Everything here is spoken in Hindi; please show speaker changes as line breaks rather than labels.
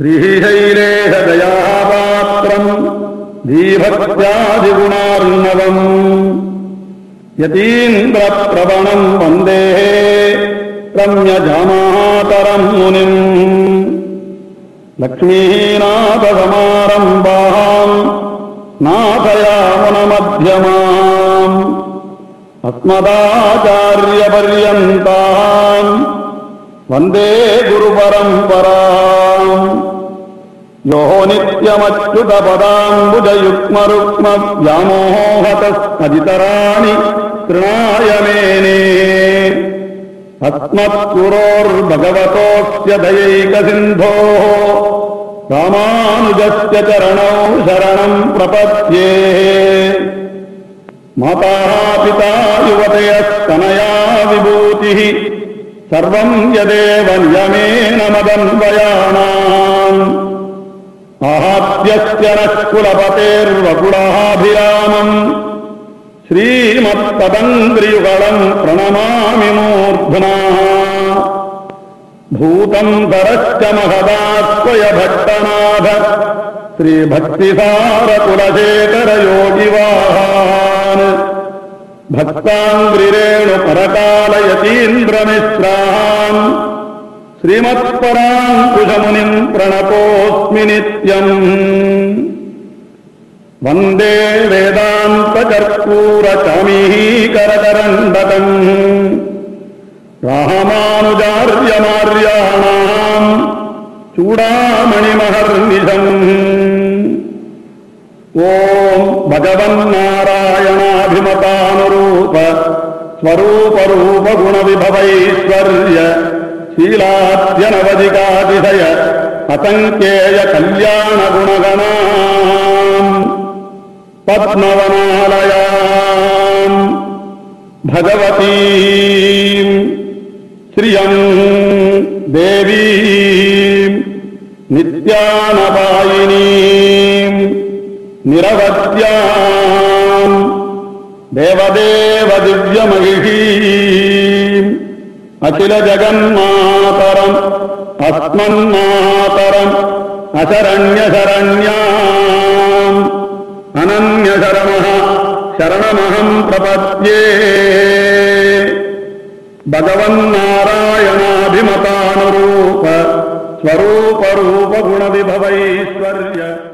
ശ്രീശൈലേഹദയാപാത്രം ദീഭക്ത്യാദിഗുണാർണവം യതീന്ദ്രപ്രവണം വന്ദേ രമ്യജാമാതരം മുനിം ലക്ഷ്മീനാഥസമാരംഭാം നാഥയാമുനമധ്യമാം അസ്മദാചാര്യപര്യന്താം वंदे वंदे गुरुपरम्पराम् यो नित्यमच्युतपदाम्बुजयुक्मरुक्मव्यामोहतस्मजितराणि तृणाय मेने अस्मत्पुरोर्भगवतोऽस्य दयैकसिन्धोः रामानुजस्य चरणौ शरणम् प्रपद्ये माता पिता युवतयस्तनया विभूतिः सर्वं यदेव नियमेन मदन्वयानाम् आहत्यस्य नः कुलपतेर्वकुलाभिरामम् श्रीमत्पदङ्ग्रियुगलम् प्रणमामि मूर्ध्ना भूतम् श्रीभक्तिसारकुलशेखरयोगिवाः। भक्ताङ्ग्रिरेणु परकालयतीन्द्रमिश्रान् श्रीमत्पराङ्कुशमुनिम् प्रणतोऽस्मि नित्यम्। वंदे वेदान्तकर्पूरचमीहीकरकरण्डकम् रामानुजार्यमार्याणाम्। चूडामणिमहर्निशम्। ओ भगवन्नारायणाभिमतानुरूप स्वरूपरूपगुणविभवैश्वर्य शीलात्यनवधिकातिशय शीलात्यनवधिकातिभय पतङ्केयकल्याणगुणगणाम् पद्मवनालयाम् भगवती श्रियम् देवी नित्यानपायिनी निरवदेवदिव्य महिषी अखिल जगन्मातर अस्मतर अस्मन्मातरम् अशरण्यशरण्याम्। अनन्यशरणः शरणमहम् प्रपद्ये। भगवन्नारायणाभिमतानुरूप विभवैश्वर्य